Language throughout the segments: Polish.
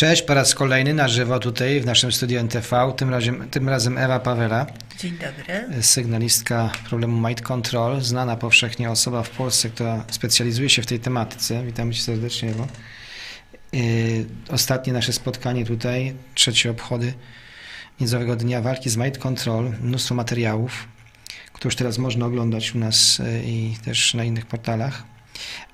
Cześć, po raz kolejny na żywo tutaj w naszym studiu NTV, tym razem, tym razem Ewa Pawela. Dzień dobry. Sygnalistka problemu Mind Control, znana powszechnie osoba w Polsce, która specjalizuje się w tej tematyce. Witamy Cię serdecznie, Ewo. Yy, ostatnie nasze spotkanie tutaj, trzecie obchody Międzynarodowego Dnia Walki z Mind Control, mnóstwo materiałów, które już teraz można oglądać u nas yy, i też na innych portalach.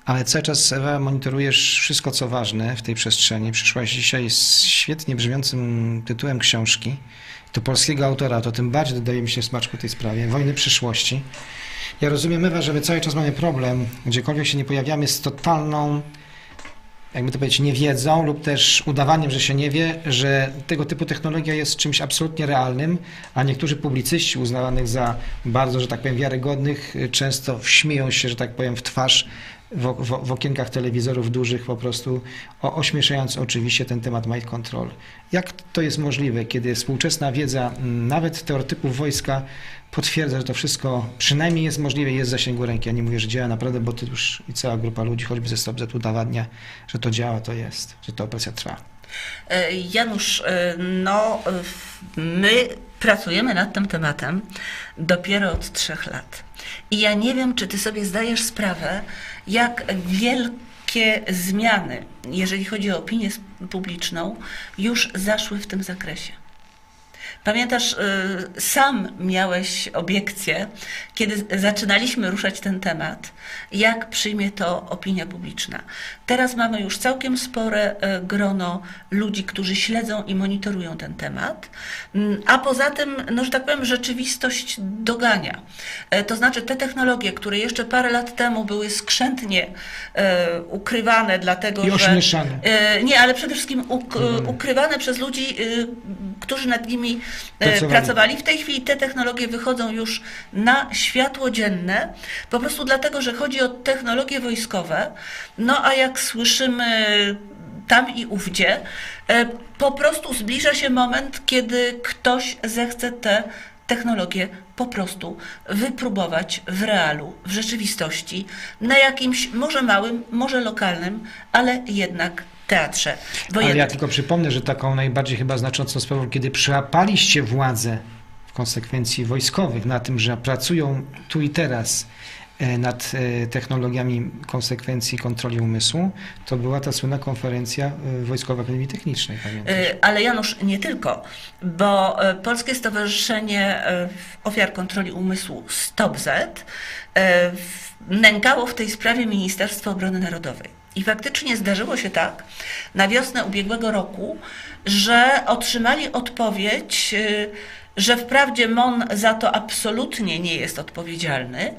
Ale cały czas, Ewa, monitorujesz wszystko, co ważne w tej przestrzeni. Przyszłaś dzisiaj z świetnie brzmiącym tytułem książki. To polskiego autora, to tym bardziej dodaje mi się smaczku tej sprawie. Wojny przyszłości. Ja rozumiem, Ewa, że my cały czas mamy problem, gdziekolwiek się nie pojawiamy, z totalną, jakby to powiedzieć, niewiedzą lub też udawaniem, że się nie wie, że tego typu technologia jest czymś absolutnie realnym, a niektórzy publicyści uznawanych za bardzo, że tak powiem, wiarygodnych, często śmieją się, że tak powiem, w twarz w, w, w, okienkach telewizorów dużych po prostu, o, ośmieszając oczywiście ten temat mind control. Jak to jest możliwe, kiedy współczesna wiedza, nawet teoretyków wojska, potwierdza, że to wszystko przynajmniej jest możliwe, jest w zasięgu ręki. Ja nie mówię, że działa naprawdę, bo to już i cała grupa ludzi, choćby ze StopZ udowadnia, że to działa, to jest, że ta operacja trwa. Janusz, no my pracujemy nad tym tematem dopiero od trzech lat. I ja nie wiem, czy ty sobie zdajesz sprawę, jak wielkie zmiany, jeżeli chodzi o opinię publiczną, już zaszły w tym zakresie. Pamiętasz, sam miałeś obiekcję, kiedy zaczynaliśmy ruszać ten temat, jak przyjmie to opinia publiczna. Teraz mamy już całkiem spore grono ludzi, którzy śledzą i monitorują ten temat, a poza tym, no, że tak powiem, rzeczywistość dogania. To znaczy, te technologie, które jeszcze parę lat temu były skrzętnie ukrywane, dlatego I ośmieszane. że. Nie, ale przede wszystkim ukrywane przez ludzi, którzy nad nimi Pracowali. pracowali. W tej chwili te technologie wychodzą już na światło dzienne, po prostu dlatego, że chodzi o technologie wojskowe. No a jak słyszymy tam i ówdzie, po prostu zbliża się moment, kiedy ktoś zechce te technologie po prostu wypróbować w realu, w rzeczywistości, na jakimś może małym, może lokalnym, ale jednak teatrze. Ale ja tylko przypomnę, że taką najbardziej chyba znaczącą sprawą, kiedy przyłapaliście władzę w konsekwencji wojskowych na tym, że pracują tu i teraz nad technologiami konsekwencji kontroli umysłu, to była ta słynna konferencja Wojskowej Akademii Technicznej. Pamiętasz? Ale Janusz, nie tylko, bo Polskie Stowarzyszenie Ofiar Kontroli Umysłu STOPZ nękało w tej sprawie Ministerstwo Obrony Narodowej. I faktycznie zdarzyło się tak na wiosnę ubiegłego roku, że otrzymali odpowiedź, że wprawdzie MON za to absolutnie nie jest odpowiedzialny,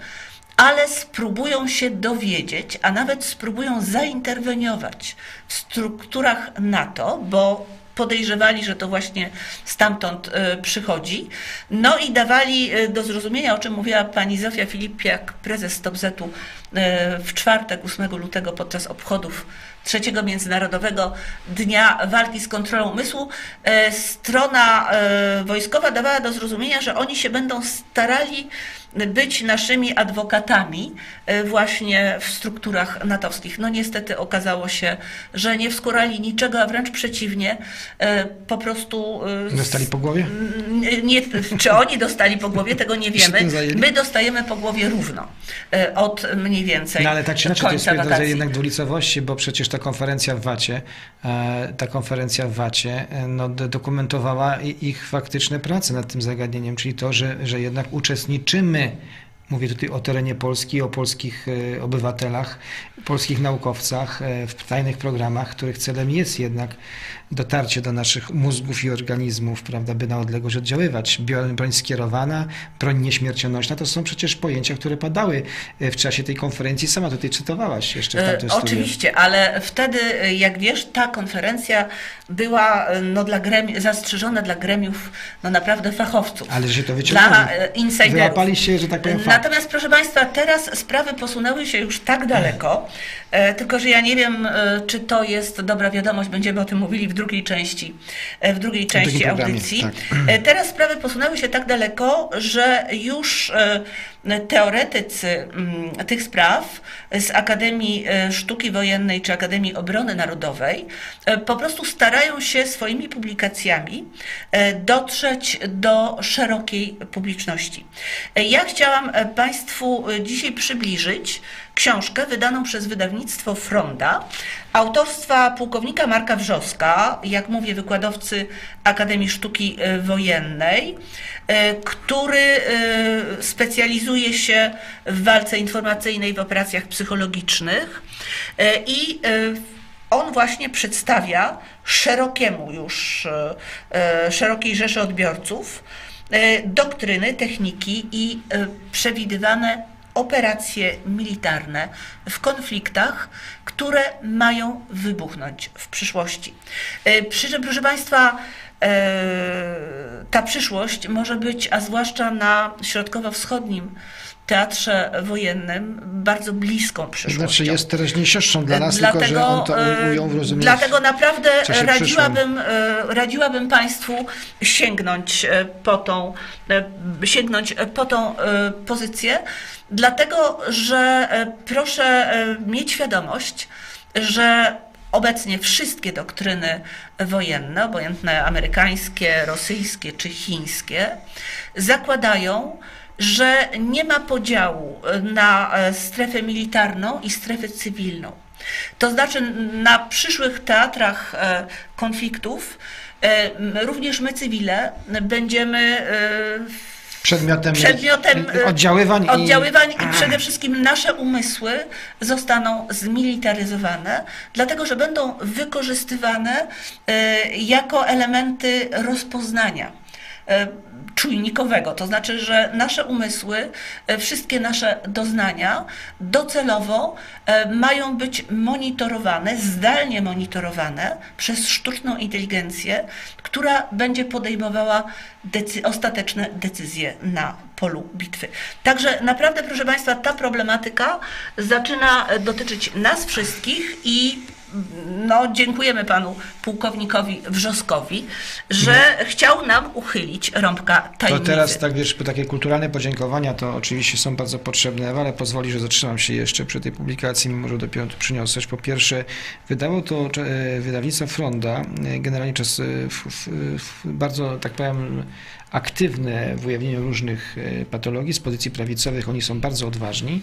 ale spróbują się dowiedzieć, a nawet spróbują zainterweniować w strukturach NATO, bo podejrzewali, że to właśnie stamtąd przychodzi. No i dawali do zrozumienia, o czym mówiła pani Zofia Filipiak, prezes STOPZ-u w czwartek, 8 lutego podczas obchodów trzeciego Międzynarodowego Dnia Walki z Kontrolą Umysłu. Strona wojskowa dawała do zrozumienia, że oni się będą starali być naszymi adwokatami właśnie w strukturach natowskich. No niestety okazało się, że nie wskurali niczego, a wręcz przeciwnie, po prostu... Dostali po głowie? Nie, czy oni dostali po głowie, tego nie wiemy. My dostajemy po głowie równo od mniej więcej No ale tak czy inaczej to jest rodzaj jednak dwulicowości, bo przecież ta konferencja w Wacie, ta konferencja w Wacie no, dokumentowała ich faktyczne prace nad tym zagadnieniem, czyli to, że, że jednak uczestniczymy Mówię tutaj o terenie Polski, o polskich obywatelach, polskich naukowcach w tajnych programach, których celem jest jednak dotarcie do naszych mózgów i organizmów, prawda, by na odległość oddziaływać. Broń skierowana, broń nieśmiercionośna, to są przecież pojęcia, które padały w czasie tej konferencji. Sama tutaj cytowałaś jeszcze w tamtym e, Oczywiście, ale wtedy, jak wiesz, ta konferencja była no, dla gremi- zastrzeżona dla gremiów no, naprawdę fachowców. Ale że to wyciągnęło. Dla insiderów. Wyłapali się, że tak powiem, fakt. Natomiast proszę Państwa, teraz sprawy posunęły się już tak daleko, e, tylko że ja nie wiem, e, czy to jest dobra wiadomość, będziemy o tym mówili w drugiej części, w drugiej części audycji. tak. Teraz sprawy posunęły się tak daleko, że już teoretycy mm, tych spraw z Akademii e, Sztuki Wojennej czy Akademii Obrony Narodowej e, po prostu starają się swoimi publikacjami e, dotrzeć do szerokiej publiczności. Ja chciałam Państwu dzisiaj przybliżyć książkę wydaną przez wydawnictwo Fronda, autorstwa pułkownika Marka Wrzoska, jak mówię, wykładowcy Akademii Sztuki Wojennej, który specjalizuje się w walce informacyjnej, w operacjach psychologicznych i on właśnie przedstawia szerokiemu już, szerokiej rzeszy odbiorców doktryny, techniki i przewidywane operacje militarne w konfliktach, które mają wybuchnąć w przyszłości. Przy czym, proszę Państwa, ta przyszłość może być, a zwłaszcza na środkowo-wschodnim teatrze wojennym bardzo bliską przyszłością. Znaczy jest teraźniejszą dla nas, dlatego, tylko że on to ujął w rozumieniu. Dlatego naprawdę radziłabym, radziłabym Państwu sięgnąć po tą, sięgnąć po tą pozycję, dlatego że proszę mieć świadomość, że Obecnie wszystkie doktryny wojenne, obojętne amerykańskie, rosyjskie czy chińskie, zakładają, że nie ma podziału na e, strefę militarną i strefę cywilną. To znaczy, na przyszłych teatrach e, konfliktów e, również my, cywile, będziemy przedmiotem, przedmiotem oddziaływań, oddziaływań i... i przede wszystkim nasze umysły zostaną zmilitaryzowane, dlatego że będą wykorzystywane jako elementy rozpoznania czujnikowego. To znaczy, że nasze umysły, e, wszystkie nasze doznania docelowo e, mają być monitorowane, zdalnie monitorowane przez sztuczną inteligencję, która będzie podejmowała decy ostateczne decyzje na polu bitwy. Także naprawdę, proszę Państwa, ta problematyka zaczyna dotyczyć nas wszystkich i no, dziękujemy panu pułkownikowi Wrzoskowi, że no. chciał nam uchylić rąbka tajemnicy. To teraz tak wiesz, takie kulturalne podziękowania to oczywiście są bardzo potrzebne, ale pozwoli, że zatrzymam się jeszcze przy tej publikacji, mimo że dopiero to przyniosłeś. Po pierwsze, wydało to e, wydawnictwo Fronda, e, generalnie czas e, bardzo, tak powiem, aktywne w ujawnieniu różnych patologii z pozycji prawicowych. Oni są bardzo odważni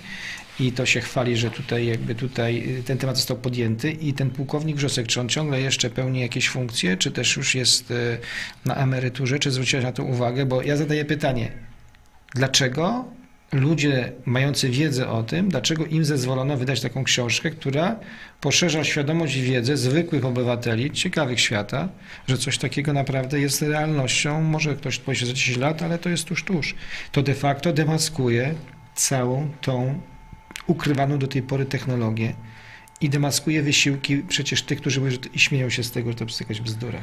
i to się chwali, że tutaj jakby tutaj y, ten temat został podjęty i ten pułkownik Wrzosek, czy on ciągle jeszcze pełni jakieś funkcje, czy też już jest y, na emeryturze, czy zwróciłeś na to uwagę, bo ja zadaję pytanie, dlaczego ludzie mający wiedzę o tym, dlaczego im zezwolono wydać taką książkę, która poszerza świadomość i wiedzę zwykłych obywateli, ciekawych świata, że coś takiego naprawdę jest realnością. Może ktoś powie za 10 lat, ale to jest tuż, tuż. To de facto demaskuje całą tą ukrywaną do tej pory technologię i demaskuje wysiłki przecież tych, którzy mówią, że śmieją się z tego, że to jest jakaś bzdura.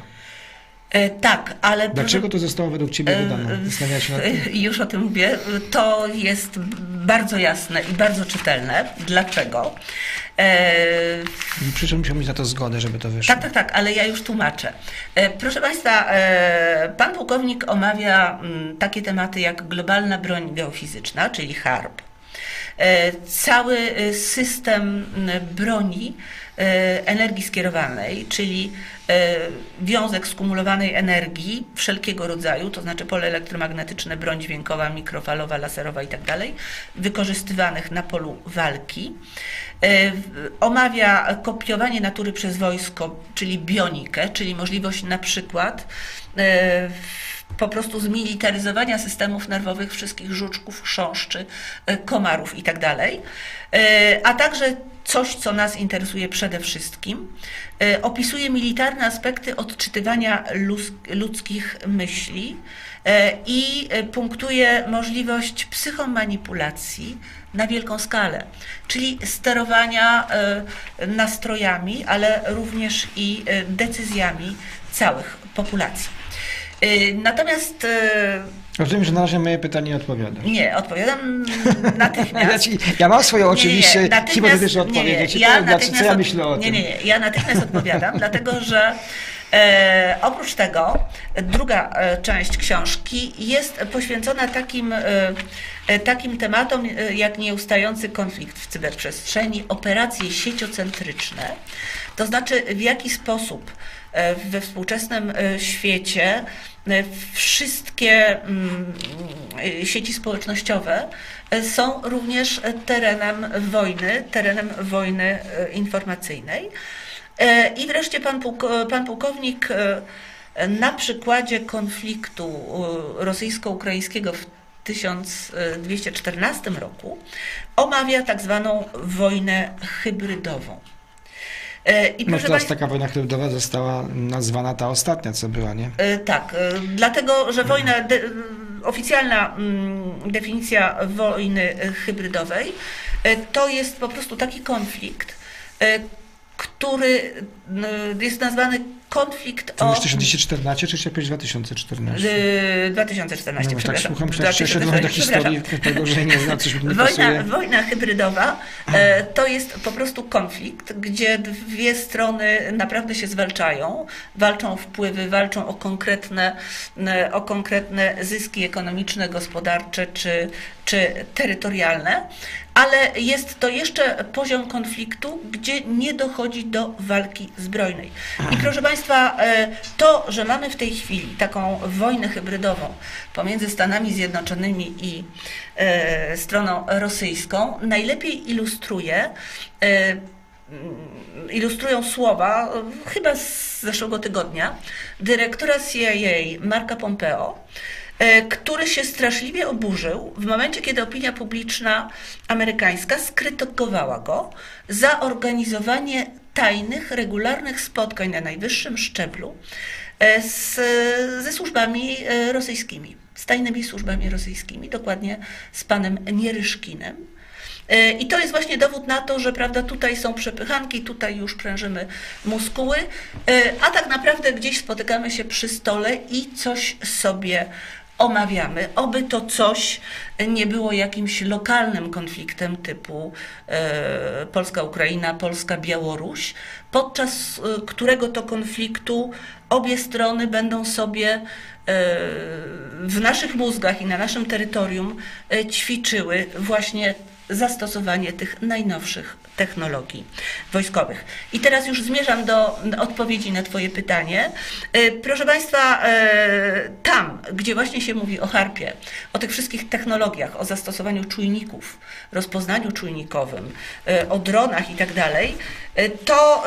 E, tak, ale. Dlaczego to zostało według Ciebie e, wydane? się nad tym? Już o tym mówię. To jest bardzo jasne i bardzo czytelne. Dlaczego? E... Przy czym musiał mieć na to zgodę, żeby to wyszło. Tak, tak, tak, ale ja już tłumaczę. E, proszę Państwa, e, pan pułkownik omawia mm, takie tematy jak globalna broń geofizyczna, czyli HARP E, cały e, system broni e, energii skierowanej, czyli wiązek skumulowanej energii wszelkiego rodzaju, to znaczy pole elektromagnetyczne, broń dźwiękowa, mikrofalowa, laserowa itd., tak wykorzystywanych na polu walki. Omawia kopiowanie natury przez wojsko, czyli bionikę, czyli możliwość na przykład po prostu zmilitaryzowania systemów nerwowych wszystkich żuczków, chrząszczy, e, komarów itd. Tak e, a także coś, co nas interesuje przede wszystkim, e, opisuje militarne aspekty odczytywania ludzkich myśli i punktuje możliwość psychomanipulacji na wielką skalę, czyli sterowania nastrojami, ale również i decyzjami całych populacji. Y, natomiast. Y, Rozumiem, że na razie moje pytanie nie odpowiada. Nie, odpowiadam natychmiast. ja, ci, ja mam swoją oczywiście nie, nie, hipotetyczną odpowiedź. Nie, ja znaczy, co ja myślę o nie, tym. Nie, nie, ja natychmiast odpowiadam, dlatego że E, oprócz tego druga e, część książki jest poświęcona takim, e, takim tematom jak nieustający konflikt w cyberprzestrzeni, operacje sieciocentryczne, to znaczy w jaki sposób we współczesnym świecie wszystkie mm, sieci społecznościowe są również terenem wojny, terenem wojny informacyjnej. E, I wreszcie pan, pułko, pan pułkownik e, na przykładzie konfliktu rosyjsko-ukraińskiego w 1214 roku omawia tak zwaną wojnę hybrydową. E, I No teraz państwa, taka wojna hybrydowa została nazwana ta ostatnia, co była, nie? Tak, dlatego, że wojna, de, oficjalna mm, definicja wojny hybrydowej to jest po prostu taki konflikt, który jest nazwany konflikt To o... już 1214 czy jakoś 2014? e, 2014, No, tak słucham, przeszedłem do 2014, historii, tego, że nie znam, coś mi nie Wojna, wojna hybrydowa e, to jest po prostu konflikt, gdzie dwie strony naprawdę się zwalczają, walczą o wpływy, walczą o konkretne, o konkretne zyski ekonomiczne, gospodarcze czy, czy terytorialne, ale jest to jeszcze poziom konfliktu, gdzie nie dochodzi do walki zbrojnej. I proszę Państwa, e, to, że mamy w tej chwili taką wojnę hybrydową pomiędzy Stanami Zjednoczonymi i e, stroną rosyjską, najlepiej ilustruje e, mm, ilustrują słowa, chyba z zeszłego tygodnia, dyrektora CIA Marka Pompeo, który się straszliwie oburzył w momencie, kiedy opinia publiczna amerykańska skrytykowała go za organizowanie tajnych, regularnych spotkań na najwyższym szczeblu e, z, ze służbami e, rosyjskimi, z tajnymi służbami rosyjskimi, dokładnie z panem Nieryszkinem. E, I to jest właśnie dowód na to, że prawda, tutaj są przepychanki, tutaj już prężymy muskuły, a tak naprawdę gdzieś spotykamy się przy stole i coś sobie omawiamy. Oby to coś nie było jakimś lokalnym konfliktem typu e, Polska-Ukraina, Polska-Białoruś, podczas e, którego to konfliktu obie strony będą sobie e, w naszych mózgach i na naszym terytorium ćwiczyły właśnie zastosowanie tych najnowszych technologii wojskowych. I teraz już zmierzam do odpowiedzi na Twoje pytanie. E, Proszę Państwa, e, tam, gdzie właśnie się mówi o harpie, o tych wszystkich technologiach, o zastosowaniu czujników, rozpoznaniu czujnikowym, e, o dronach i tak dalej, to,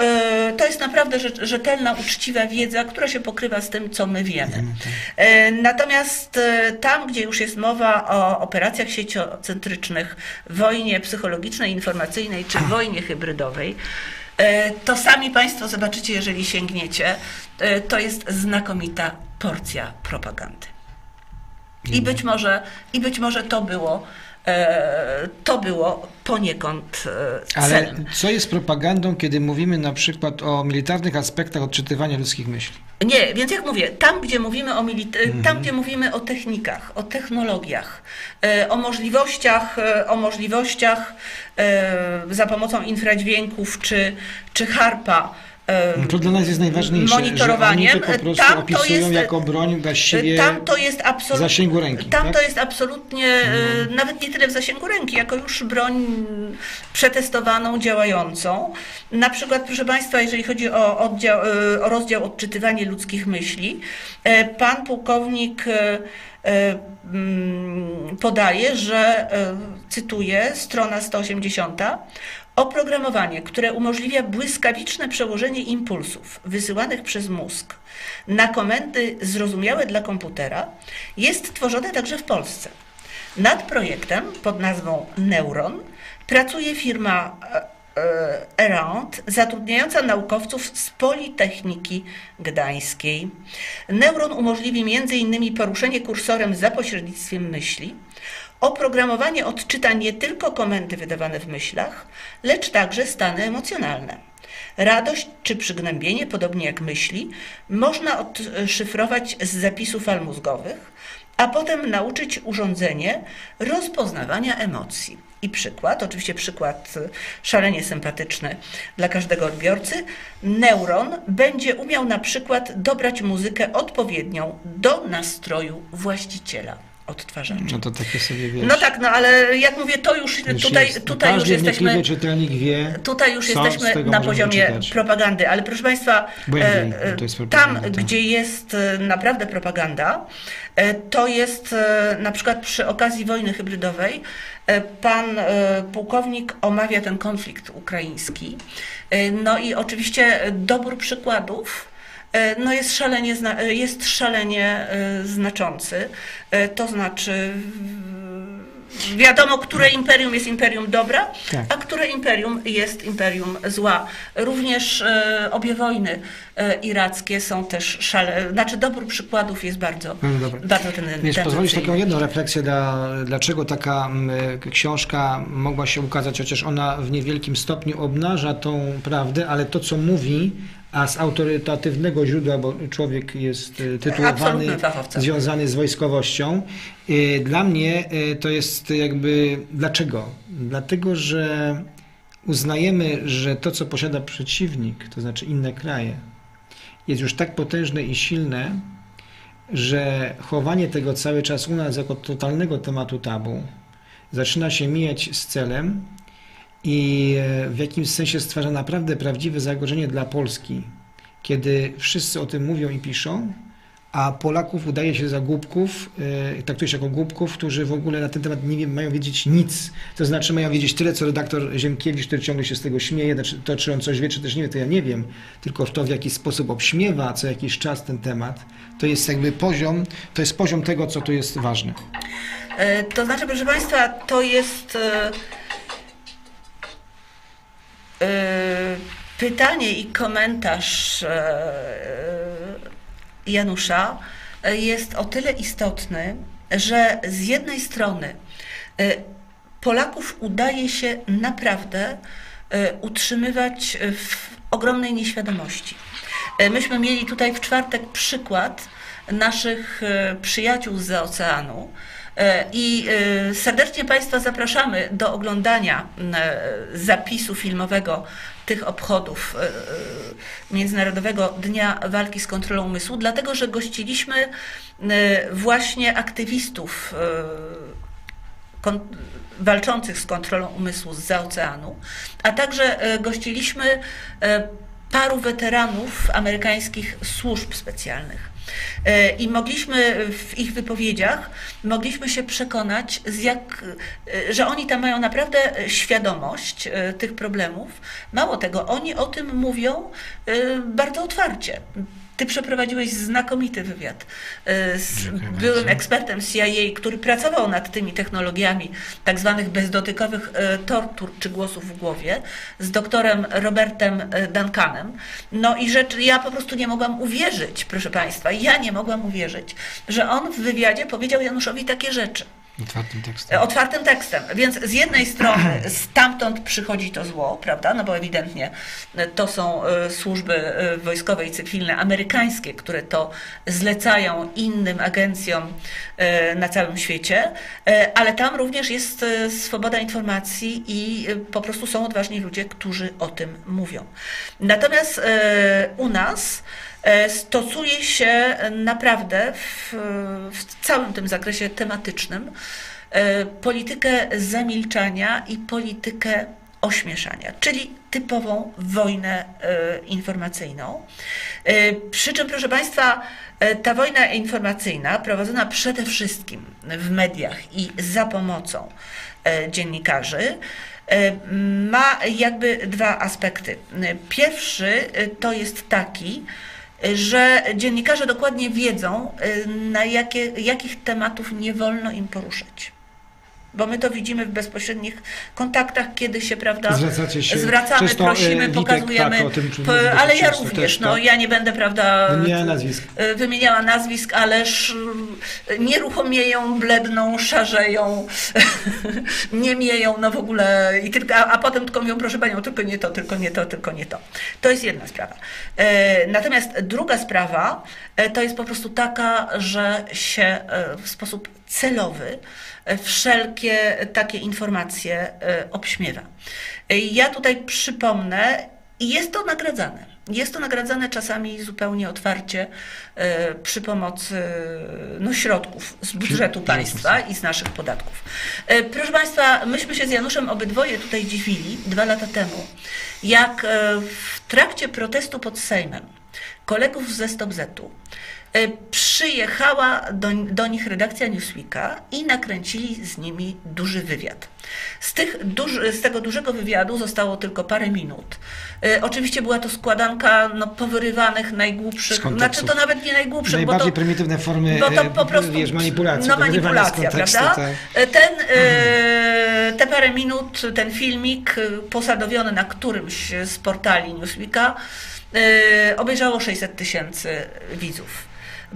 to jest naprawdę rzetelna, uczciwa wiedza, która się pokrywa z tym, co my wiemy. E, Natomiast e, tam, gdzie już jest mowa o operacjach sieciocentrycznych, wojnie psychologicznej, informacyjnej czy wojnie hybrydowej, e, to sami Państwo zobaczycie, jeżeli sięgniecie, e, to jest znakomita porcja propagandy. I być może, i być może to było, to było poniekąd e, Ale celem. co jest propagandą, kiedy mówimy na przykład o militarnych aspektach odczytywania ludzkich myśli? Nie, więc jak mówię, tam gdzie mówimy o milit- tam gdzie mówimy o technikach, o technologiach, e, o możliwościach, e, o możliwościach e, za pomocą infradźwięków czy, czy harpa. E, No to dla nas jest najważniejsze, monitorowaniem. że oni to po prostu Tam to opisują jest- jako broń właściwie Tam to jest absolutnie. zasięgu ręki, Tam tak? to jest absolutnie, e, nawet nie tyle w zasięgu ręki, jako już broń przetestowaną, działającą. Na przykład, proszę Państwa, jeżeli chodzi o, oddział, e, o rozdział odczytywanie ludzkich myśli, e, pan pułkownik e, e, mm, podaje, że, e, cytuję, strona 180, Oprogramowanie, które umożliwia błyskawiczne przełożenie impulsów wysyłanych przez mózg na komendy zrozumiałe dla komputera, jest tworzone także w Polsce. Nad projektem pod nazwą Neuron pracuje firma e, e, Around, zatrudniająca naukowców z Politechniki Gdańskiej. Neuron umożliwi m.in. poruszenie kursorem za pośrednictwem myśli, Oprogramowanie odczyta nie tylko komendy wydawane w myślach, lecz także stany emocjonalne. Radość czy przygnębienie, podobnie jak myśli, można odszyfrować z zapisów fal mózgowych, a potem nauczyć urządzenie rozpoznawania emocji. i przykład, oczywiście przykład szalenie sympatyczny dla każdego odbiorcy. Neuron będzie umiał na przykład dobrać muzykę odpowiednią do nastroju właściciela odtwarzacza. No to takie sobie wiesz. No tak, no ale jak mówię, to już Już tutaj, jest, tutaj już jesteśmy. czytelnik wie, Tutaj już jesteśmy na poziomie czytać. propagandy, ale proszę Państwa, e, e, tam, gdzie jest e, naprawdę propaganda, e, to jest e, na przykład przy okazji wojny hybrydowej. Pan pułkownik omawia ten konflikt ukraiński. No i oczywiście dobór przykładów no jest szalenie, e, jest szalenie e, znaczący. E, To znaczy wiadomo, które imperium jest imperium dobra, Tak. a które imperium jest imperium zła. Również e, obie wojny e, irackie są też szale, znaczy dobór przykładów jest bardzo, No bardzo ten, Wiesz, pozwolisz taką jedną refleksję, dla, dlaczego taka książka mogła się ukazać, chociaż ona w niewielkim stopniu obnaża tą prawdę, ale to, co mówi, a z autorytatywnego źródła, bo człowiek jest y, tytułowany, związany z wojskowością, y, dla mnie y, to jest jakby, dlaczego? Dlatego, że uznajemy, że to, co posiada przeciwnik, to znaczy inne kraje, jest już tak potężne i silne, że chowanie tego cały czas u nas jako totalnego tematu tabu zaczyna się mijać z celem i e, w jakimś sensie stwarza naprawdę prawdziwe zagrożenie dla Polski, kiedy wszyscy o tym mówią i piszą, a Polaków udaje się za głupków, e, traktuje jako głupków, którzy w ogóle na ten temat nie wiem, mają wiedzieć nic. To znaczy mają wiedzieć tyle, co redaktor Ziemkiewicz, który ciągle się z tego śmieje, znaczy to czy on coś wie, czy też nie wie, to ja nie wiem, tylko to w jaki sposób obśmiewa co jakiś czas ten temat, to jest jakby poziom, to jest poziom tego, co tu jest ważne. E, To znaczy, proszę Państwa, to jest pytanie i komentarz e, Janusza e, jest o tyle istotny, że z jednej strony e, Polaków udaje się naprawdę e, utrzymywać w ogromnej nieświadomości. E, Myśmy mieli tutaj w czwartek przykład naszych e, przyjaciół z oceanu. E, I e, serdecznie Państwa zapraszamy do oglądania e, zapisu filmowego tych obchodów Międzynarodowego Dnia Walki z Kontrolą Umysłu, dlatego że gościliśmy właśnie aktywistów walczących z kontrolą umysłu z oceanu, a także gościliśmy paru weteranów amerykańskich służb specjalnych. E, I mogliśmy w ich wypowiedziach, mogliśmy się przekonać, z jak, e, że oni tam mają naprawdę świadomość e, tych problemów. Mało tego, oni o tym mówią bardzo otwarcie. Ty przeprowadziłeś znakomity wywiad e, z Dziękuję byłym bardzo. ekspertem CIA, który pracował nad tymi technologiami tak zwanych bezdotykowych e, tortur czy głosów w głowie, z doktorem Robertem e, Duncanem. No i rzecz, ja po prostu nie mogłam uwierzyć, proszę Państwa, ja nie mogłam uwierzyć, że on w wywiadzie powiedział Januszowi takie rzeczy. Otwartym tekstem. E, Otwartym tekstem. Więc z jednej strony stamtąd przychodzi to zło, prawda? No bo ewidentnie e, to są e, służby wojskowe i cywilne amerykańskie, które to zlecają innym agencjom na całym świecie, ale tam również jest swoboda informacji i po prostu są odważni ludzie, którzy o tym mówią. Natomiast u nas stosuje się naprawdę w, w całym tym zakresie tematycznym e, politykę zamilczania i politykę ośmieszania, czyli typową wojnę e, informacyjną. E, Przy czym, proszę Państwa, e, ta wojna informacyjna prowadzona przede wszystkim w mediach i za pomocą e, dziennikarzy e, ma jakby dwa aspekty. E, Pierwszy e, to jest taki, e, że dziennikarze dokładnie wiedzą, e, na jakie, jakich tematów nie wolno im poruszać. Bo my to widzimy w bezpośrednich kontaktach, kiedy się, prawda, Zwracacie się. zwracamy, Często, prosimy, e, Witek, pokazujemy. tak, tym, ale ja często również, też, no tak. ja nie będę, prawda, Wymieniania nazwisk. y, wymieniała nazwisk, ależ y, nieruchomieją, bledną, szarzeją, nie mieją, no w ogóle, i tylko, a, a potem tylko mówią, proszę Panią, tylko nie to, tylko nie to, tylko nie to. To jest jedna sprawa. E, Natomiast druga sprawa e, to jest po prostu taka, że się e, w sposób celowy wszelkie takie informacje obśmiewa. Ja tutaj przypomnę, i jest to nagradzane. Jest to nagradzane czasami zupełnie otwarcie e, przy pomocy no, środków z budżetu państwa i z naszych podatków. E, proszę Państwa, myśmy się z Januszem obydwoje tutaj dziwili dwa lata temu, jak e, w trakcie protestu pod Sejmem kolegów ze Stop-Zetu E, przyjechała do, do nich redakcja Newsweeka i nakręcili z nimi duży wywiad. Z, tych duży, z tego dużego wywiadu zostało tylko parę minut. E, oczywiście była to składanka no, powyrywanych najgłupszych, znaczy to nawet nie najgłupszych, Najbardziej bo to, prymitywne formy bo to po e, prostu, wiesz, manipulacji. No manipulacja, prawda? Tak. E, ten, mhm. te parę minut, ten filmik posadowiony na którymś z portali Newsweeka obejrzało 600 tysięcy widzów.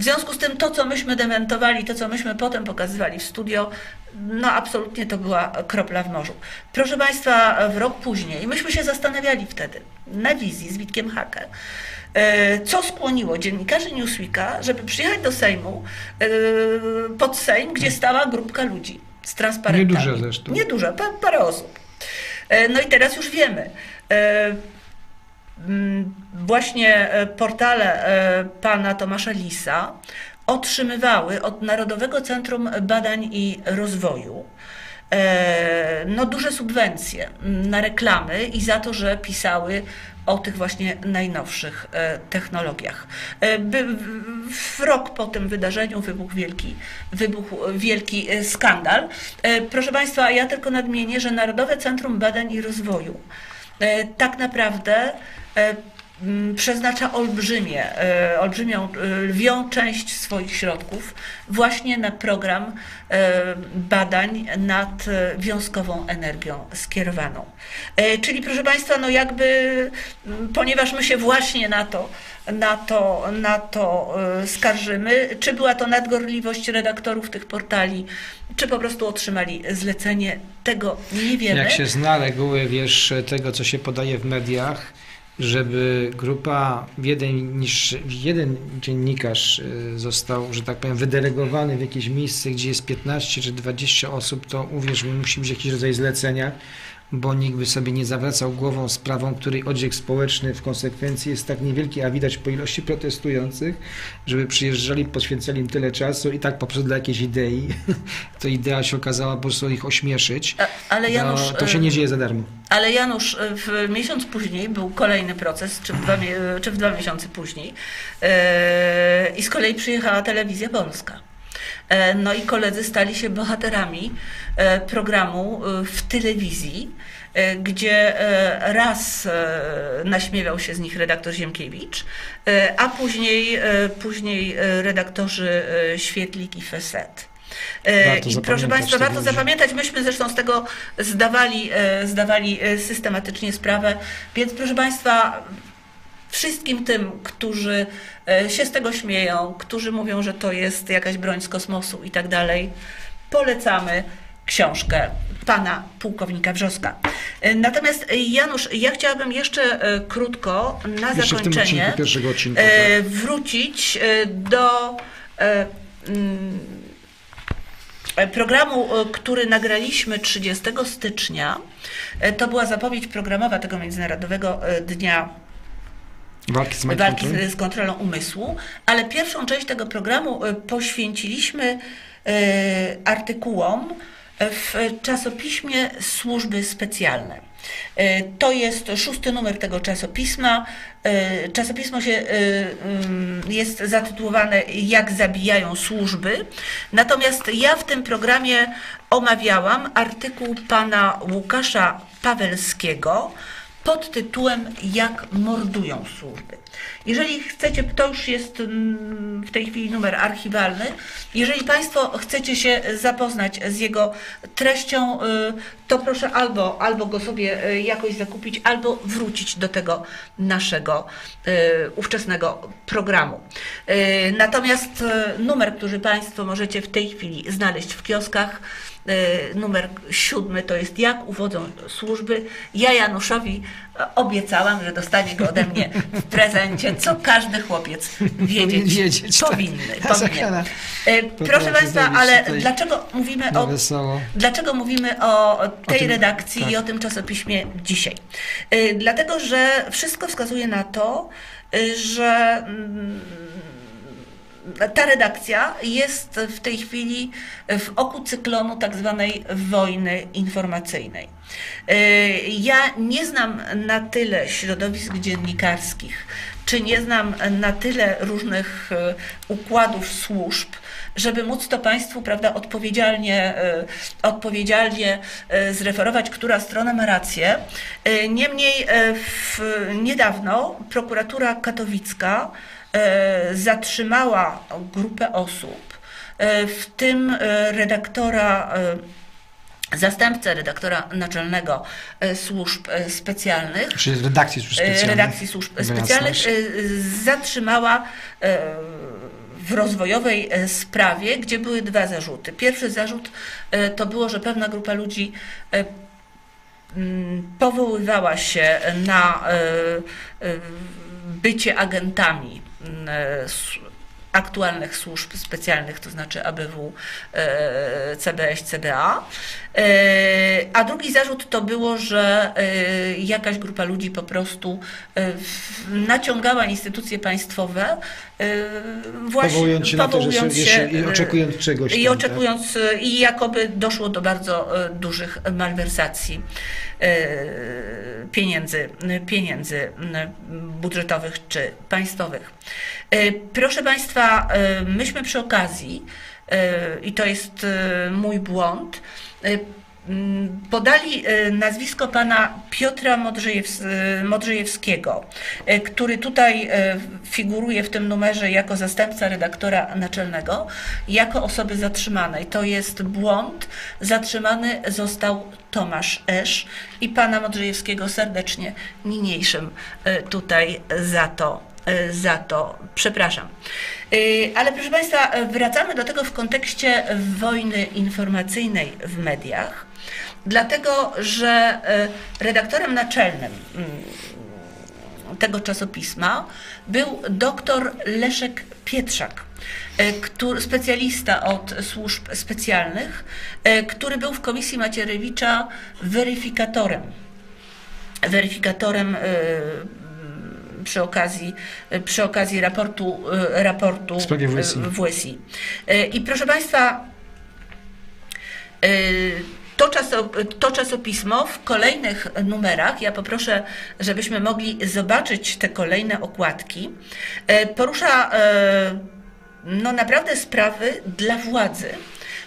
W związku z tym to, co myśmy dementowali, to, co myśmy potem pokazywali w studio, no absolutnie to była kropla w morzu. Proszę Państwa, w rok później, myśmy się zastanawiali wtedy na wizji z Witkiem Hakę, e, co skłoniło dziennikarzy Newsweeka, żeby przyjechać do Sejmu, e, pod Sejm, gdzie stała grupka ludzi z transparentami. Nieduże zresztą. Nieduże, parę osób. E, no i teraz już wiemy. Mm, właśnie e, portale e, pana Tomasza Lisa otrzymywały od Narodowego Centrum Badań i Rozwoju e, no, duże subwencje na reklamy i za to, że pisały o tych właśnie najnowszych technologiach. W rok po tym wydarzeniu wybuchł wielki, wybuchł wielki skandal. Proszę Państwa, ja tylko nadmienię, że Narodowe Centrum Badań i Rozwoju tak naprawdę E, przeznacza olbrzymie, e, olbrzymią, e, lwią część swoich środków właśnie na program badań nad wiązkową energią skierowaną. Czyli proszę Państwa, no jakby, ponieważ my się właśnie na to, na to, na to skarżymy, czy była to nadgorliwość redaktorów tych portali, czy po prostu otrzymali zlecenie, tego nie wiemy. Jak się zna reguły, wiesz, tego, co się podaje w mediach, żeby grupa, jeden, niż, jeden dziennikarz y, został, że tak powiem, wydelegowany w jakieś miejsce, gdzie jest 15 czy 20 osób, to uwierz mi, musi być jakiś rodzaj zlecenia, bo nikt by sobie nie zawracał głową sprawą, której oddźwięk społeczny w konsekwencji jest tak niewielki, a widać po ilości protestujących, żeby przyjeżdżali, poświęcali im tyle czasu i tak poprzez dla jakiejś idei, to idea się okazała po prostu ich ośmieszyć. ale Janusz, to, to się nie dzieje za darmo. Ale Janusz, w miesiąc później był kolejny proces, czy w dwa, czy w dwa miesiące później yy, i z kolei przyjechała telewizja polska. E, no i koledzy stali się bohaterami e, programu e, w telewizji, gdzie raz naśmiewał się z nich redaktor Ziemkiewicz, a później, później redaktorzy Świetlik i Feset. I proszę Państwa, warto zapamiętać, myśmy zresztą z tego zdawali, zdawali systematycznie sprawę, więc proszę Państwa, wszystkim tym, którzy e, się z tego śmieją, którzy mówią, że to jest jakaś broń z kosmosu i tak dalej, polecamy książkę pana pułkownika Wrzoska. E, natomiast e, Janusz, ja chciałabym jeszcze krótko na jeszcze zakończenie odcinka, tak. wrócić do mm, programu, który nagraliśmy 30 stycznia. To była zapowiedź programowa tego Międzynarodowego Dnia walki, z, walki z, kontrolą umysłu, ale pierwszą część tego programu e, poświęciliśmy e, artykułom w czasopiśmie Służby Specjalne. E, to jest szósty numer tego czasopisma. Czasopismo się, mm, jest zatytułowane Jak zabijają służby. Natomiast ja w tym programie omawiałam artykuł pana Łukasza Pawelskiego, pod tytułem Jak mordują służby. Jeżeli chcecie, to już jest mm, w tej chwili numer archiwalny, jeżeli Państwo chcecie się zapoznać z jego treścią, y, to proszę albo, albo go sobie y, jakoś zakupić, albo wrócić do tego naszego ówczesnego programu. Natomiast numer, który Państwo możecie w tej chwili znaleźć w kioskach, numer siódmy to jest Jak uwodzą służby. Ja Januszowi Obiecałam, że dostanie go ode mnie w prezencie, co każdy chłopiec wiedzieć, wiedzieć tak. powinny. Powinien. Zachara E, Proszę Państwa, ale dlaczego mówimy o. Dlaczego mówimy o tej tym, redakcji tak. i o tym czasopiśmie dzisiaj? Y, Dlatego, że wszystko wskazuje na to, y, że mm, ta redakcja jest w tej chwili w oku cyklonu tak zwanej wojny informacyjnej. Ja nie znam na tyle środowisk dziennikarskich, czy nie znam na tyle różnych y, układów służb, żeby móc to Państwu prawda, odpowiedzialnie, y, odpowiedzialnie y, zreferować, która strona ma rację. Niemniej w, niedawno prokuratura katowicka zatrzymała grupę osób, w tym redaktora zastępcę redaktora naczelnego y, służb y, specjalnych, Czyli redakcji służb e, specjalnych. redakcji służb specjalnych e, zatrzymała e, w rozwojowej e, sprawie, gdzie były dwa zarzuty. Pierwszy zarzut e, to było, że pewna grupa ludzi e, mm, powoływała się na e, e, bycie agentami mm, e, aktualnych służb specjalnych, to znaczy ABW, e, CBS, CBA. E, A drugi zarzut to było, że e, jakaś grupa ludzi po prostu naciągała instytucje państwowe, właśnie Powołując się na to, że powołując jeszcze i e, oczekując czegoś i tam, oczekując, e, i jakoby doszło do bardzo dużych malwersacji pieniędzy, pieniędzy budżetowych czy państwowych. Proszę Państwa, myśmy przy okazji, i to jest mój błąd, podali e, nazwisko pana Piotra e, Modrzejewskiego, e, który tutaj figuruje w tym numerze jako zastępca redaktora naczelnego, jako osoby zatrzymanej. To jest błąd. Zatrzymany został Tomasz Esz i pana Modrzejewskiego serdecznie niniejszym tutaj za to za to przepraszam. E, Ale proszę Państwa, wracamy do tego w kontekście wojny informacyjnej w mediach, dlatego że e, redaktorem naczelnym mm, tego czasopisma był dr Leszek Pietrzak, który, specjalista od służb specjalnych, który był w komisji Macierewicza weryfikatorem. Weryfikatorem przy okazji, przy okazji raportu, e, raportu W sprawie WSI. e, WSI. E, I proszę Państwa, e, to, czaso, to czasopismo w kolejnych numerach, ja poproszę, żebyśmy mogli zobaczyć te kolejne okładki, e, porusza e, no naprawdę sprawy dla władzy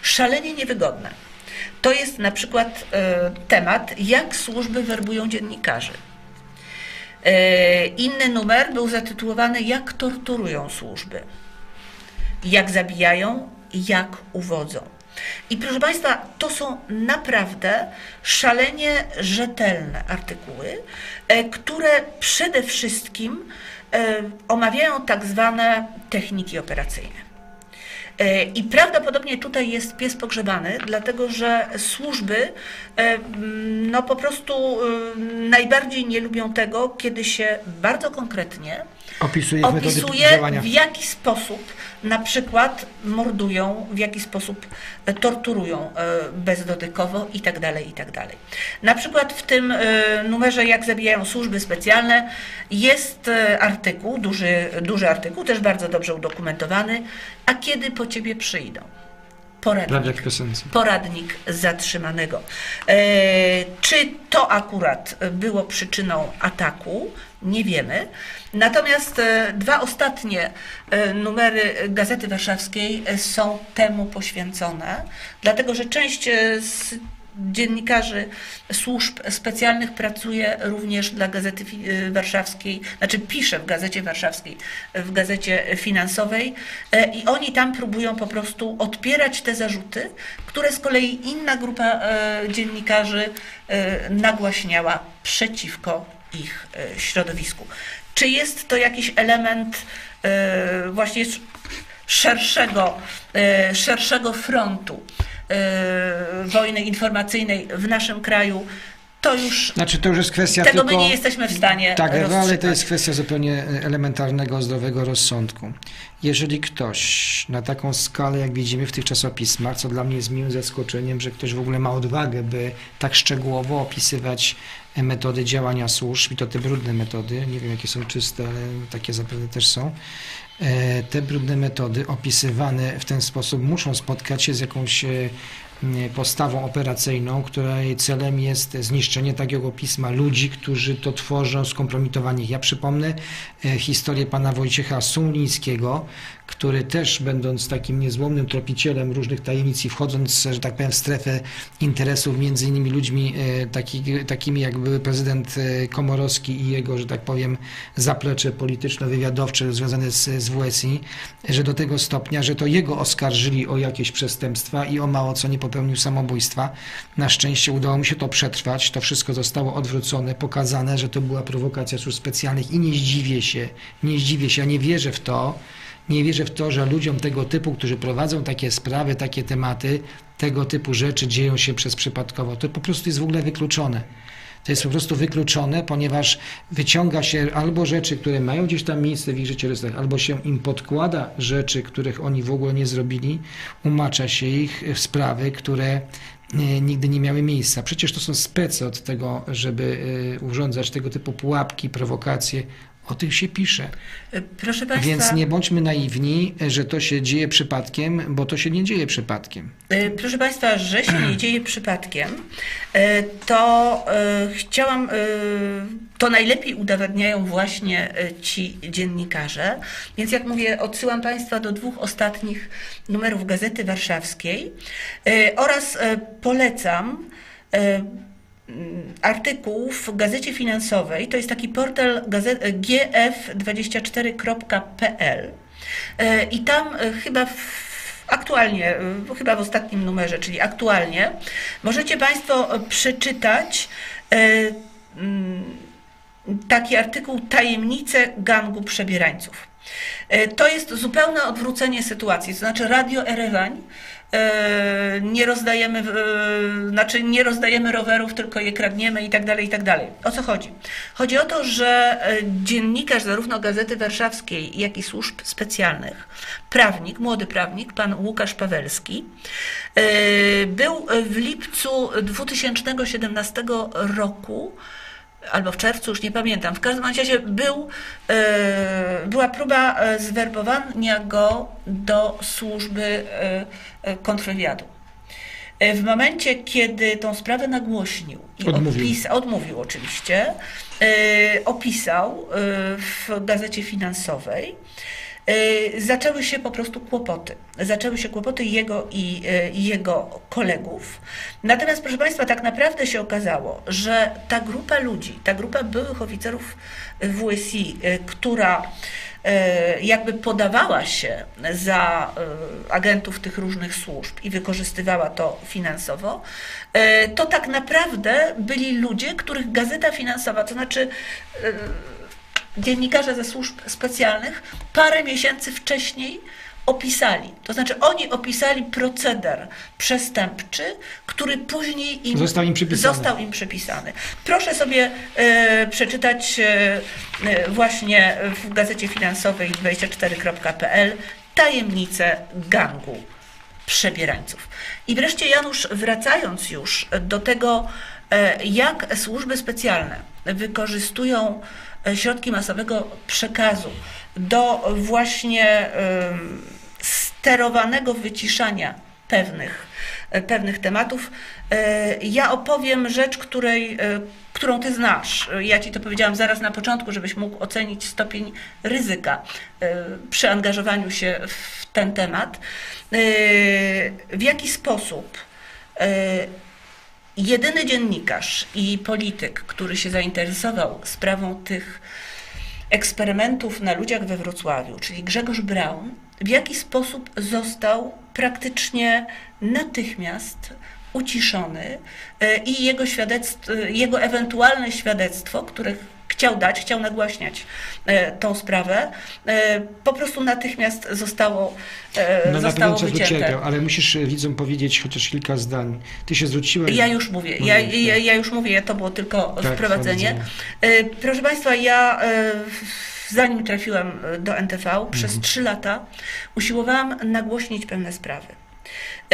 szalenie niewygodne. To jest na przykład e, temat, jak służby werbują dziennikarzy. E, Inny numer był zatytułowany Jak torturują służby, jak zabijają, jak uwodzą. I proszę Państwa, to są naprawdę szalenie rzetelne artykuły, e, które przede wszystkim e, omawiają tak zwane techniki operacyjne. E, I prawdopodobnie tutaj jest pies pogrzebany, dlatego że służby e, no po prostu e, najbardziej nie lubią tego, kiedy się bardzo konkretnie Opisuje opisuje w jaki sposób na przykład mordują, w jaki sposób e, torturują e, bezdotykowo i tak dalej, i tak dalej. Na przykład w tym e, numerze Jak zabijają służby specjalne jest artykuł, duży, duży artykuł, też bardzo dobrze udokumentowany, a kiedy po ciebie przyjdą? Poradnik poradnik zatrzymanego. E, czy to akurat było przyczyną ataku? Nie wiemy. Natomiast e, dwa ostatnie e, numery Gazety Warszawskiej są temu poświęcone, dlatego że część z dziennikarzy służb specjalnych pracuje również dla Gazety e, Warszawskiej, znaczy pisze w Gazecie Warszawskiej, w Gazecie Finansowej e, i oni tam próbują po prostu odpierać te zarzuty, które z kolei inna grupa e, dziennikarzy e, nagłaśniała przeciwko ich środowisku. Czy jest to jakiś element właśnie sz- szerszego, szerszego frontu wojny informacyjnej w naszym kraju? to już. Znaczy, to już jest kwestia tego tylko... my nie jesteśmy w stanie. Tak, Ewa, ale to jest kwestia zupełnie elementarnego, zdrowego rozsądku. Jeżeli ktoś na taką skalę, jak widzimy w tych czasopismach, co dla mnie jest miłym zaskoczeniem, że ktoś w ogóle ma odwagę, by tak szczegółowo opisywać metody działania służb i to te brudne metody, nie wiem jakie są czyste, ale takie zapewne też są, e, te brudne metody opisywane w ten sposób muszą spotkać się z jakąś e, postawą operacyjną, której celem jest zniszczenie takiego pisma ludzi, którzy to tworzą, skompromitowanie. Ja przypomnę e, historię pana Wojciecha Sumlińskiego, który też będąc takim niezłomnym tropicielem różnych tajemnic i wchodząc, że tak powiem, w strefę interesów między innymi ludźmi e, taki, takimi jak były prezydent e, Komorowski i jego, że tak powiem, zaplecze polityczno-wywiadowcze związane z, z WSI, że do tego stopnia, że to jego oskarżyli o jakieś przestępstwa i o mało co nie popełnił samobójstwa. Na szczęście udało mi się to przetrwać, to wszystko zostało odwrócone, pokazane, że to była prowokacja służb specjalnych i nie zdziwię się, nie zdziwię się, ja nie wierzę w to, nie wierzę w to, że ludziom tego typu, którzy prowadzą takie sprawy, takie tematy, tego typu rzeczy dzieją się przez przypadkowo. To po prostu jest w ogóle wykluczone. To jest po prostu wykluczone, ponieważ wyciąga się albo rzeczy, które mają gdzieś tam miejsce w ich życiorysach, albo się im podkłada rzeczy, których oni w ogóle nie zrobili, umacza się ich w sprawy, które e, nigdy nie miały miejsca. Przecież to są specy od tego, żeby e, urządzać tego typu pułapki, prowokacje, o tych się pisze. Proszę Państwa. Więc nie bądźmy naiwni, że to się dzieje przypadkiem, bo to się nie dzieje przypadkiem. E, proszę Państwa, że się nie dzieje przypadkiem, e, to e, chciałam, to najlepiej udowadniają właśnie ci dziennikarze. Więc jak mówię, odsyłam Państwa do dwóch ostatnich numerów Gazety Warszawskiej oraz polecam artykuł w Gazecie Finansowej. To jest taki portal gf24.pl i tam chyba w aktualnie, chyba w ostatnim numerze, czyli aktualnie, możecie Państwo przeczytać taki artykuł Tajemnice gangu przebierańców. To jest zupełne odwrócenie sytuacji, to znaczy Radio Erewań nie rozdajemy, znaczy nie rozdajemy rowerów, tylko je kradniemy i tak dalej, i tak dalej. O co chodzi? Chodzi o to, że dziennikarz zarówno Gazety Warszawskiej, jak i służb specjalnych, prawnik, młody prawnik, pan Łukasz Pawelski, był w lipcu 2017 roku albo w czerwcu, już nie pamiętam. W każdym razie był, była próba zwerbowania go do służby kontrwywiadu. W momencie, kiedy tą sprawę nagłośnił i odmówił, odmówił oczywiście, opisał w gazecie finansowej, zaczęły się po prostu kłopoty. Zaczęły się kłopoty jego i, i, jego kolegów. Natomiast, proszę Państwa, tak naprawdę się okazało, że ta grupa ludzi, ta grupa byłych oficerów WSI, która jakby podawała się za agentów tych różnych służb i wykorzystywała to finansowo, to tak naprawdę byli ludzie, których gazeta finansowa, to znaczy dziennikarze ze służb specjalnych parę miesięcy wcześniej opisali. To znaczy oni opisali proceder przestępczy, który później im został im przypisany. Został im przypisany. Proszę sobie e, przeczytać e, właśnie w gazecie finansowej 24.pl tajemnice gangu przebierańców. I wreszcie Janusz, wracając już do tego, e, jak służby specjalne wykorzystują środki masowego przekazu do właśnie sterowanego wyciszania pewnych, pewnych tematów. Ja opowiem rzecz, której, którą ty znasz. Ja ci to powiedziałam zaraz na początku, żebyś mógł ocenić stopień ryzyka przy angażowaniu się w ten temat. W jaki sposób jedyny dziennikarz i polityk, który się zainteresował sprawą tych eksperymentów na ludziach we Wrocławiu, czyli Grzegorz Braun, w jaki sposób został praktycznie natychmiast uciszony i jego, świadectwo, jego ewentualne świadectwo, które chciał dać, chciał nagłaśniać e, tą sprawę, e, po prostu natychmiast zostało, e, No na zostało wycięte. uciekał, ale musisz widzom powiedzieć chociaż kilka zdań. Ty się zwróciłeś... Ja już mówię, No ja, dobrze. ja, ja już mówię, to było tylko Tak, wprowadzenie. wprowadzenie. Proszę Państwa, ja zanim trafiłam do NTV, przez Mhm. trzy lata usiłowałam nagłośnić pewne sprawy.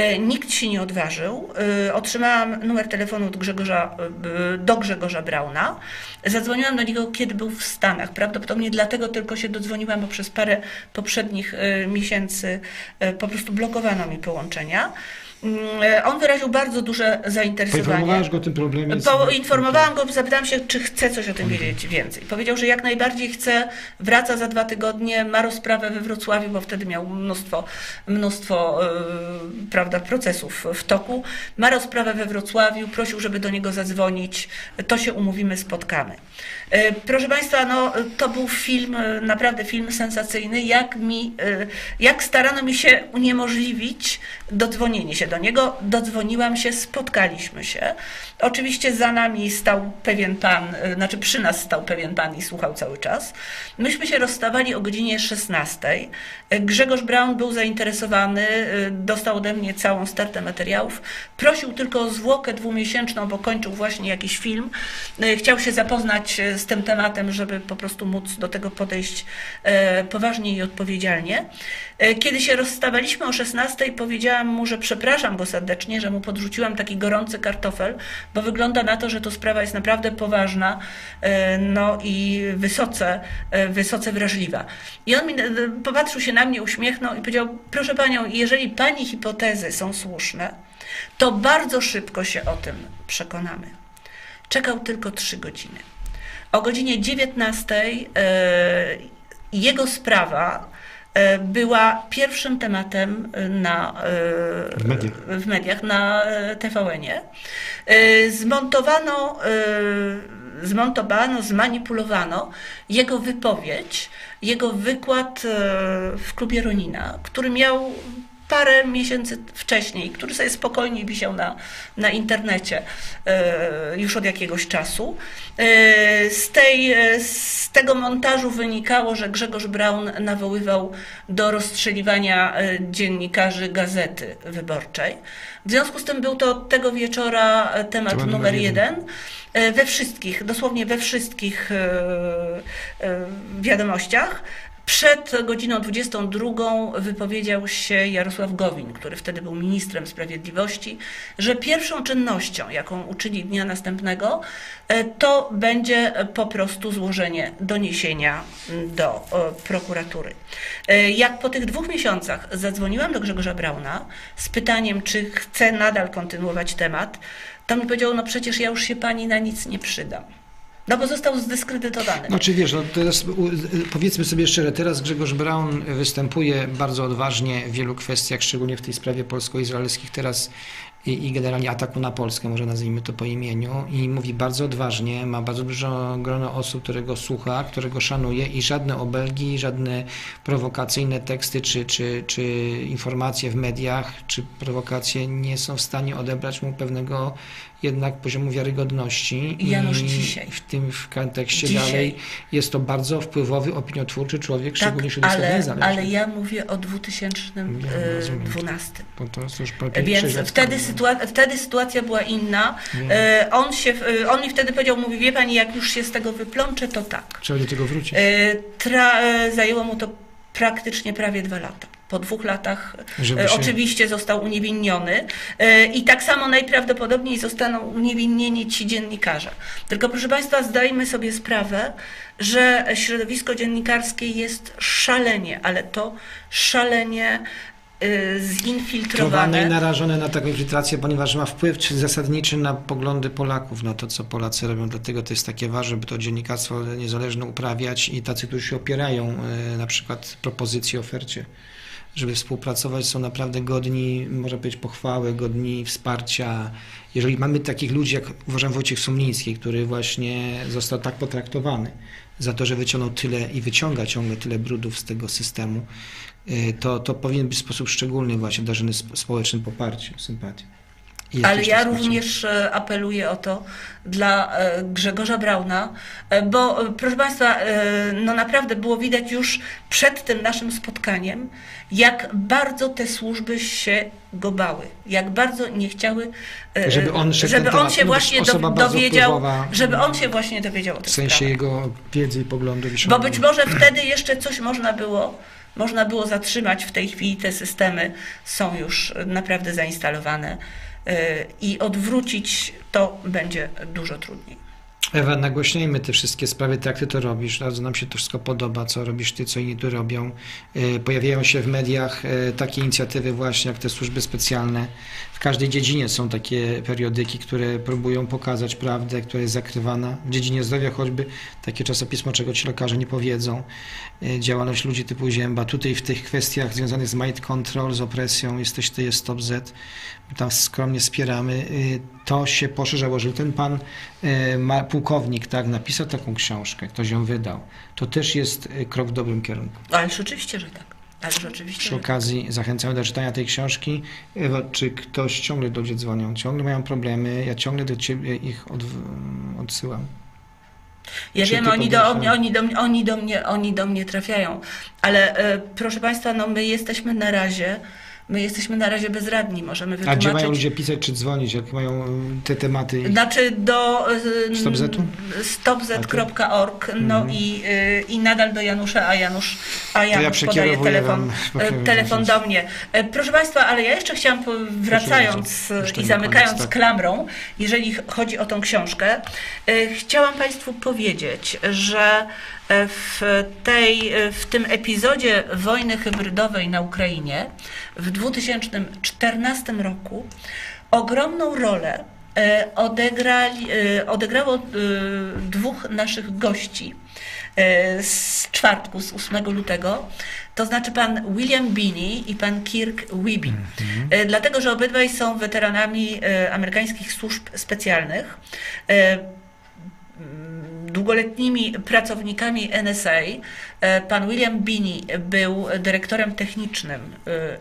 E, Nikt się nie odważył. E, Otrzymałam numer telefonu od Grzegorza, e, do Grzegorza Brauna. Zadzwoniłam do niego, kiedy był w Stanach. Prawdopodobnie dlatego tylko się dodzwoniłam, bo przez parę poprzednich miesięcy po prostu blokowano mi połączenia. Mm, On wyraził bardzo duże zainteresowanie. Poinformowałaś go o tym problemie? Poinformowałam go, zapytałam się, czy chce coś o tym wiedzieć więcej. Powiedział, że jak najbardziej chce, wraca za dwa tygodnie, ma rozprawę we Wrocławiu, bo wtedy miał mnóstwo, mnóstwo e, prawda, procesów w toku. Ma rozprawę we Wrocławiu, prosił, żeby do niego zadzwonić, to się umówimy, spotkamy. E, Proszę Państwa, no, to był film, e, naprawdę film sensacyjny, jak, mi, e, jak starano mi się uniemożliwić dodzwonienie się do niego. Dodzwoniłam się, spotkaliśmy się. Oczywiście za nami stał pewien pan, znaczy przy nas stał pewien pan i słuchał cały czas. Myśmy się rozstawali o godzinie 16. E, Grzegorz Braun był zainteresowany, dostał ode mnie całą stertę materiałów. Prosił tylko o zwłokę dwumiesięczną, bo kończył właśnie jakiś film. Chciał się zapoznać z tym tematem, żeby po prostu móc do tego podejść e, poważnie i odpowiedzialnie. E, Kiedy się rozstawaliśmy o 16, powiedziałam mu, że przepraszam go serdecznie, że mu podrzuciłam taki gorący kartofel, bo wygląda na to, że to sprawa jest naprawdę poważna e, no i wysoce, wysoce wrażliwa. I on mi popatrzył się na mnie, uśmiechnął i powiedział, proszę panią, jeżeli pani hipotezy są słuszne, to bardzo szybko się o tym przekonamy. Czekał tylko trzy godziny. O godzinie 19 e, jego sprawa e, była pierwszym tematem e, na, W mediach. w mediach na TVN-ie. Zmontowano, zmontowano, zmanipulowano jego wypowiedź, jego wykład w klubie Ronina, który miał parę miesięcy wcześniej, który sobie spokojnie wisiał na, na internecie e, już od jakiegoś czasu. E, z, tej, e, z tego montażu wynikało, że Grzegorz Braun nawoływał do rozstrzeliwania dziennikarzy Gazety Wyborczej. W związku z tym był to tego wieczora temat Temat numer jeden. jeden. We wszystkich, dosłownie we wszystkich wiadomościach. Przed godziną 22 wypowiedział się Jarosław Gowin, który wtedy był ministrem sprawiedliwości, że pierwszą czynnością, jaką uczyni dnia następnego, e, to będzie po prostu złożenie doniesienia do e, prokuratury. E, Jak po tych dwóch miesiącach zadzwoniłam do Grzegorza Brauna z pytaniem, czy chce nadal kontynuować temat, to mi powiedział, no przecież ja już się pani na nic nie przydam. No bo został zdyskredytowany. No czy wiesz, no teraz powiedzmy sobie szczerze, teraz Grzegorz Braun występuje bardzo odważnie w wielu kwestiach, szczególnie w tej sprawie polsko-izraelskich teraz i, i generalnie ataku na Polskę, może nazwijmy to po imieniu, i mówi bardzo odważnie, ma bardzo dużo grono osób, którego słucha, którego szanuje i żadne obelgi, żadne prowokacyjne teksty czy, czy, czy informacje w mediach, czy prowokacje nie są w stanie odebrać mu pewnego jednak poziomu wiarygodności. Janusz I dzisiaj. w tym w kontekście Dzisiaj. dalej jest to bardzo wpływowy, opiniotwórczy człowiek, tak, szczególnie w środowisku ale, niezależnym. ale ja mówię o 2012. Bo to jest już Więc wtedy, temu. sytua- wtedy sytuacja była inna. E, On, się, e, on mi wtedy powiedział, mówi, wie pani, jak już się z tego wyplączę, to tak. Trzeba do tego wrócić. E, Tra, e, zajęło mu to praktycznie prawie dwa lata. Po dwóch latach e, się- oczywiście został uniewinniony e, i tak samo najprawdopodobniej zostaną uniewinnieni ci dziennikarze. Tylko proszę Państwa, zdajmy sobie sprawę, że środowisko dziennikarskie jest szalenie, ale to szalenie e, zinfiltrowane. Trowane i narażone na taką infiltrację, ponieważ ma wpływ czy zasadniczy na poglądy Polaków, na to, co Polacy robią. Dlatego to jest takie ważne, by to dziennikarstwo niezależne uprawiać i tacy, którzy się opierają na przykład propozycji, ofercie, żeby współpracować, są naprawdę godni, można powiedzieć, pochwały, godni wsparcia. Jeżeli mamy takich ludzi, jak uważam Wojciech Sumliński, który właśnie został tak potraktowany za to, że wyciągnął tyle i wyciąga ciągle tyle brudów z tego systemu, y, to, to powinien być w sposób szczególny właśnie darzony sp- społecznym poparciem, sympatią. Ale ja również e, apeluję o to dla e, Grzegorza Brauna, e, bo proszę Państwa, no naprawdę było widać już przed tym naszym spotkaniem, jak bardzo te służby się go bały, jak bardzo nie chciały, Żeby on szedł żeby on się właśnie do, dowiedział, wpływowa. żeby on się właśnie dowiedział o tych W sensie sprawach. jego wiedzy i poglądów. i Bo być może wtedy jeszcze coś można było, można było zatrzymać. W tej chwili te systemy są już naprawdę zainstalowane i odwrócić to będzie dużo trudniej. Ewa, nagłośniajmy te wszystkie sprawy, tak ty to robisz. Bardzo nam się to wszystko podoba, co robisz ty, co inni tu robią. Y, Pojawiają się w mediach y, takie inicjatywy właśnie, jak te służby specjalne. W każdej dziedzinie są takie periodyki, które próbują pokazać prawdę, która jest zakrywana. W dziedzinie zdrowia choćby takie czasopismo, czego ci lekarze nie powiedzą. Działalność ludzi typu Zięba. Tutaj w tych kwestiach związanych z mind control, z opresją, jesteś ty, jest Stop Z. Tam skromnie wspieramy. Y, To się poszerzało, że ten pan y, pułkownik tak, napisał taką książkę, ktoś ją wydał. To też jest y, krok w dobrym kierunku. Ależ oczywiście, że tak. Ależ oczywiście. Przy Że tak. okazji zachęcamy do czytania tej książki. Ewa, czy ktoś ciągle do ciebie dzwonią, ciągle mają problemy, ja ciągle do ciebie ich od, odsyłam. Ja Czy wiem, oni do, podejrzewasz? oni, do, mnie- oni, do mnie, oni do mnie trafiają, ale e, proszę Państwa, no my jesteśmy na razie, my jesteśmy na razie bezradni, możemy A wytłumaczyć. gdzie mają ludzie pisać czy dzwonić, jak mają y, te tematy? Znaczy do y, stopz.org, no Mhm. i, y, i nadal do Janusza, a Janusz, a Janusz podaje przekierowuję telefon, wam- telefon do mnie. E, Proszę Państwa, ale ja jeszcze chciałam, wracając i zamykając koniec, tak. klamrą, jeżeli chodzi o tą książkę, e, chciałam Państwu powiedzieć, że w, tej, w tym epizodzie wojny hybrydowej na Ukrainie w 2014 roku ogromną rolę e, odegrali, e, odegrało e, dwóch naszych gości z czwartku, z 8 lutego, to znaczy pan William Binney i pan Kirk Wiebe. E, Dlatego, że obydwaj są weteranami amerykańskich służb specjalnych. Długoletnimi pracownikami NSA. E, Pan William Binney był dyrektorem technicznym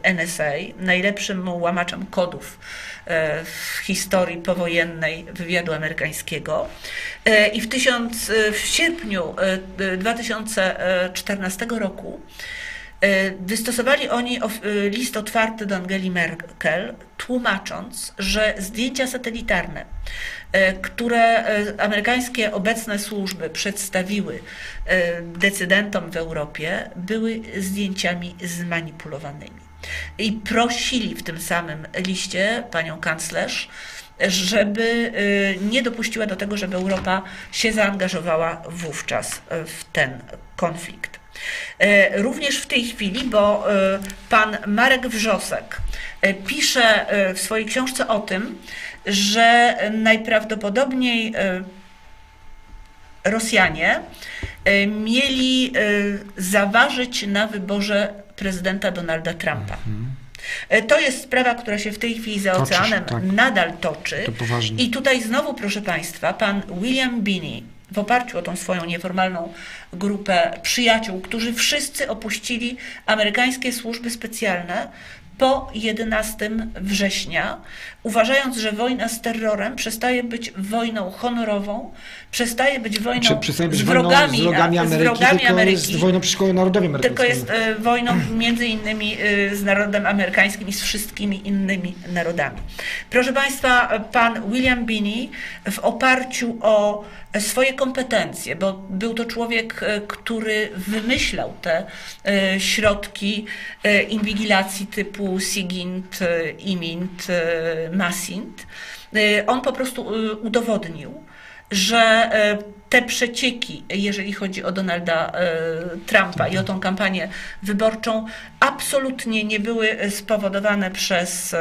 e, NSA, najlepszym łamaczem kodów e, w historii powojennej wywiadu amerykańskiego. I w, tysiąc, w sierpniu e, 2014 roku Wystosowali oni list otwarty do Angeli Merkel, tłumacząc, że zdjęcia satelitarne, które e, amerykańskie obecne służby przedstawiły e, decydentom w Europie, były zdjęciami zmanipulowanymi. I prosili w tym samym liście panią kanclerz, żeby e, nie dopuściła do tego, żeby Europa się zaangażowała wówczas e, w ten konflikt. E, Również w tej chwili, bo e, pan Marek Wrzosek e, pisze e, w swojej książce o tym, że najprawdopodobniej e, Rosjanie e, mieli e, zaważyć na wyborze prezydenta Donalda Trumpa. E, To jest sprawa, która się w tej chwili za oceanem tak. nadal toczy. I tutaj znowu, proszę Państwa, pan William Binney w oparciu o tą swoją nieformalną grupę przyjaciół, którzy wszyscy opuścili amerykańskie służby specjalne po 11 września, uważając, że wojna z terrorem przestaje być wojną honorową, przestaje być wojną Czy przestaje być z wojną wrogami, z wrogami a- z Ameryki, wrogami tylko Ameryki jest wojną przeciwko narodowi tylko amerykańskiemu. jest e, wojną między innymi e, z narodem amerykańskim i z wszystkimi innymi narodami. Proszę Państwa, pan William Binney w oparciu o swoje kompetencje, bo był to człowiek, e, który wymyślał te e, środki e, inwigilacji typu SIGINT, IMINT, MASINT, on po prostu udowodnił, że te przecieki, jeżeli chodzi o Donalda e, Trumpa i o tą kampanię wyborczą, absolutnie nie były spowodowane przez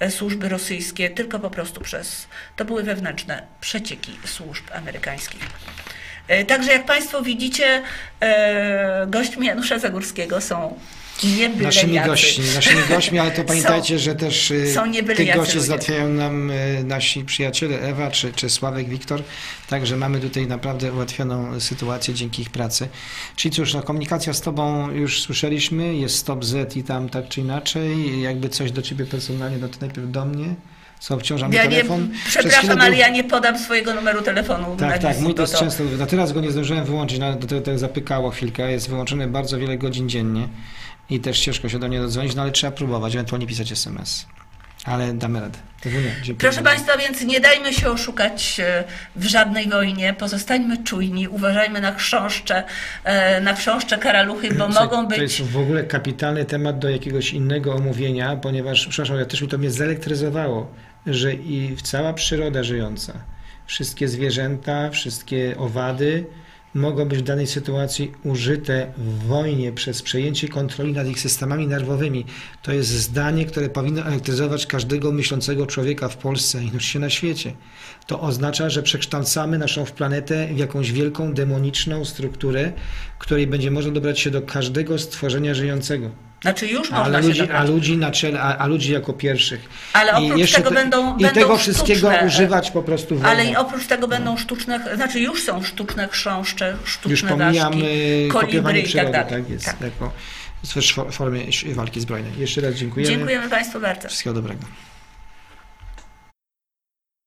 e, służby rosyjskie, tylko po prostu przez. To były wewnętrzne przecieki służb amerykańskich. E, Także jak Państwo widzicie, gośćmi Janusza Zagórskiego są nie byle Naszymi jacy. gośćmi, naszymi gośćmi, ale to pamiętajcie, że też y, są tych gości załatwiają nam y, nasi przyjaciele Ewa czy, czy Sławek Wiktor, także mamy tutaj naprawdę ułatwioną sytuację dzięki ich pracy. Czyli cóż, no, komunikacja z Tobą już słyszeliśmy, jest Stop Z i tam tak czy inaczej, jakby coś do Ciebie personalnie, no to najpierw do mnie, co obciąża Ja nie, telefon. Przepraszam, był- ale ja nie podam swojego numeru telefonu. Tak, tak, mój to jest często, no teraz go nie zdążyłem wyłączyć, no, do tego tak zapykało chwilkę, jest wyłączony bardzo wiele godzin dziennie i też ciężko się do mnie dodzwonić, no ale trzeba próbować, ewentualnie pisać SMS. Ale damy radę. To nie, Proszę. Państwa, więc nie dajmy się oszukać e, w żadnej wojnie, pozostańmy czujni, uważajmy na chrząszcze, e, na chrząszcze karaluchy, bo Słuchaj, mogą To być... jest w ogóle kapitalny temat do jakiegoś innego omówienia, ponieważ, przepraszam, ja też mi to mnie zelektryzowało, że i cała przyroda żyjąca, wszystkie zwierzęta, wszystkie owady mogą być w danej sytuacji użyte w wojnie przez przejęcie kontroli nad ich systemami nerwowymi. To jest zdanie, które powinno elektryzować każdego myślącego człowieka w Polsce i oczywiście na świecie. To oznacza, że przekształcamy naszą planetę w jakąś wielką, demoniczną strukturę, której będzie można dobrać się do każdego stworzenia żyjącego. Znaczy już można Ale ludzi, dobrać. a ludzi na czele, a, a ludzi jako pierwszych. Ale I oprócz jeszcze tego te- będą- I będą tego wszystkiego sztuczne, e, używać po prostu w Ale i oprócz tego będą sztuczne, znaczy już są sztuczne chrząszcze, sztuczne Już pomijam ważki, y, kolibry kopiowanie i tak przyrody, dalej. tak jest, Tak. jako w formie walki zbrojnej. Jeszcze raz dziękujemy. Dziękujemy Państwu bardzo. Wszystkiego dobrego.